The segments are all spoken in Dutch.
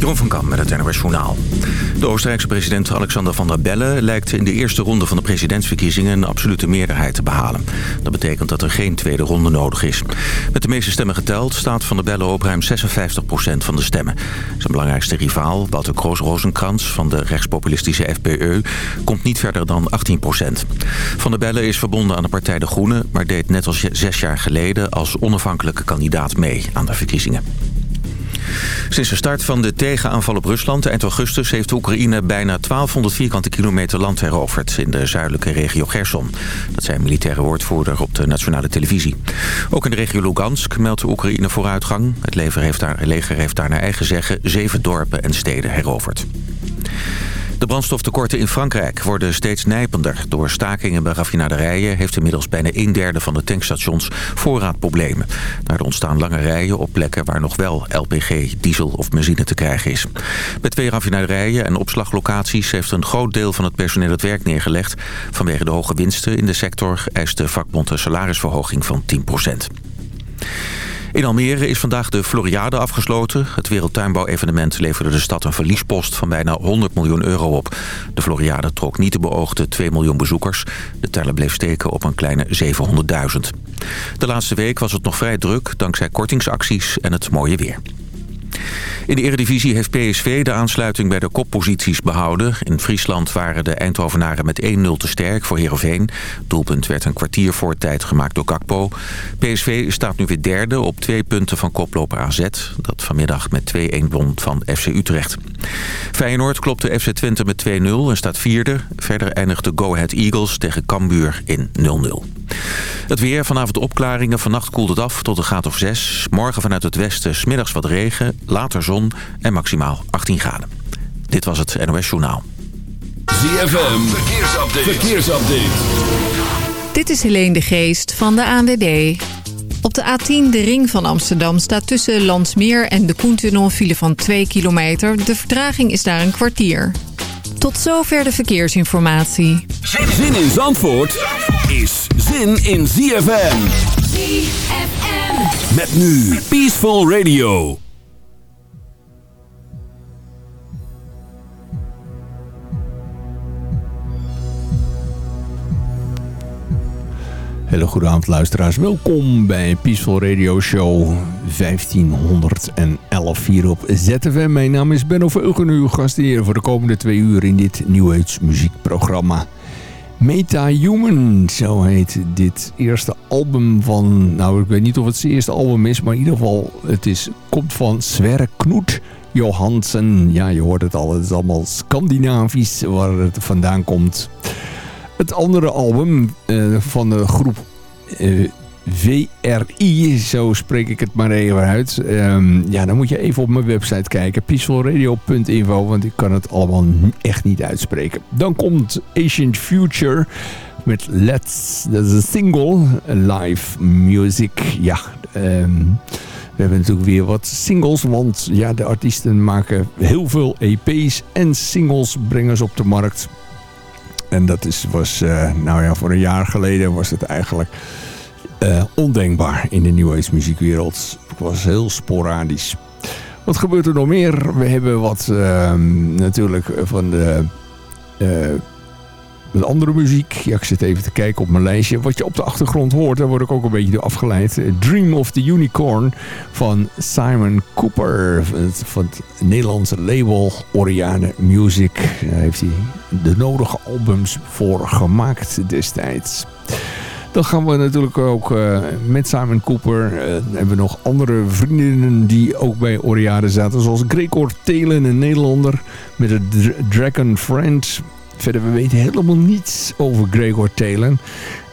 Jeroen van Kam met het NOS Journaal. De Oostenrijkse president Alexander Van der Bellen lijkt in de eerste ronde van de presidentsverkiezingen een absolute meerderheid te behalen. Dat betekent dat er geen tweede ronde nodig is. Met de meeste stemmen geteld staat Van der Bellen op ruim 56% van de stemmen. Zijn belangrijkste rivaal, Wouter Kroos-Rosenkrantz van de rechtspopulistische FPE, komt niet verder dan 18% Van der Bellen is verbonden aan de partij De Groenen, maar deed net als zes jaar geleden als onafhankelijke kandidaat mee aan de verkiezingen. Sinds de start van de tegenaanval op Rusland eind augustus... heeft Oekraïne bijna 1200 vierkante kilometer land heroverd... in de zuidelijke regio Gerson. Dat zei een militaire woordvoerder op de nationale televisie. Ook in de regio Lugansk meldt Oekraïne vooruitgang. Het leger heeft daar, leger heeft daar naar eigen zeggen... zeven dorpen en steden heroverd. De brandstoftekorten in Frankrijk worden steeds nijpender. Door stakingen bij raffinaderijen heeft inmiddels bijna een derde van de tankstations voorraadproblemen. Daardoor ontstaan lange rijen op plekken waar nog wel LPG, diesel of benzine te krijgen is. Bij twee raffinaderijen en opslaglocaties heeft een groot deel van het personeel het werk neergelegd. Vanwege de hoge winsten in de sector eist de vakbond een salarisverhoging van 10 in Almere is vandaag de Floriade afgesloten. Het wereldtuinbouwevenement leverde de stad een verliespost van bijna 100 miljoen euro op. De Floriade trok niet de beoogde 2 miljoen bezoekers. De teller bleef steken op een kleine 700.000. De laatste week was het nog vrij druk dankzij kortingsacties en het mooie weer. In de Eredivisie heeft PSV de aansluiting bij de kopposities behouden. In Friesland waren de Eindhovenaren met 1-0 te sterk voor Heerenveen. Doelpunt werd een kwartier voor tijd gemaakt door Gakpo. PSV staat nu weer derde op twee punten van koploper AZ. Dat vanmiddag met 2-1 won van FC Utrecht. Feyenoord klopte FC Twente met 2-0 en staat vierde. Verder eindigde Go Ahead Eagles tegen Cambuur in 0-0. Het weer, vanavond opklaringen. Vannacht koelt het af tot een graad of 6. Morgen vanuit het westen smiddags wat regen, later zon en maximaal 18 graden. Dit was het NOS Journaal. ZFM, verkeersupdate. verkeersupdate. Dit is Helene de Geest van de ANWB. Op de A10, de ring van Amsterdam, staat tussen Landsmeer en de Koentunnel een file van 2 kilometer. De vertraging is daar een kwartier. Tot zover de verkeersinformatie. Zin in Zandvoort is zin in ZFM. ZFM. Met nu Peaceful Radio. Hele goede avond luisteraars. Welkom bij Peaceful Radio Show 1511 hier op ZFM. Mijn naam is Benno Veugen, uw gastheer voor de komende twee uur in dit New Age muziekprogramma. Meta Human, zo heet dit eerste album van... Nou, ik weet niet of het zijn eerste album is, maar in ieder geval... het is, komt van Sverre Knoet Johansen. Ja, je hoort het al, het is allemaal Scandinavisch waar het vandaan komt... Het andere album uh, van de groep uh, eh, VRI, zo spreek ik het maar even uit. Um, ja, dan moet je even op mijn website kijken. peacefulradio.info, want ik kan het allemaal echt niet uitspreken. Dan komt Ancient Future met Let's, dat is een single, live music. Ja, um, we hebben natuurlijk weer wat singles, want ja, de artiesten maken heel veel EP's en singles brengen ze op de markt. En dat is, was, uh, nou ja, voor een jaar geleden was het eigenlijk uh, ondenkbaar in de New Age muziekwereld. Het was heel sporadisch. Wat gebeurt er nog meer? We hebben wat uh, natuurlijk van de, de, andere muziek. Ja, ik zit even te kijken op mijn lijstje. Wat je op de achtergrond hoort, daar word ik ook een beetje door afgeleid. Dream of the Unicorn van Simon Cooper. Van het Nederlandse label Oriane Music. Daar heeft hij de nodige albums voor gemaakt destijds. Dan gaan we natuurlijk ook uh, met Simon Cooper. Uh, hebben we nog andere vriendinnen die ook bij Oriade zaten. Zoals Gregor Telen, een Nederlander. Met de Dragon Friend. Verder, we weten helemaal niets over Gregor Telen.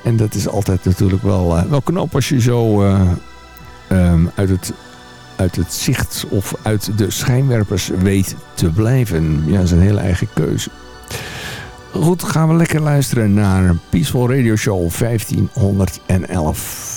En dat is altijd natuurlijk wel, uh, wel knap als je zo um, uit, het, uit het zicht of uit de schijnwerpers weet te blijven. Ja, dat is een hele eigen keuze. Goed, gaan we lekker luisteren naar Peaceful Radio Show 1511.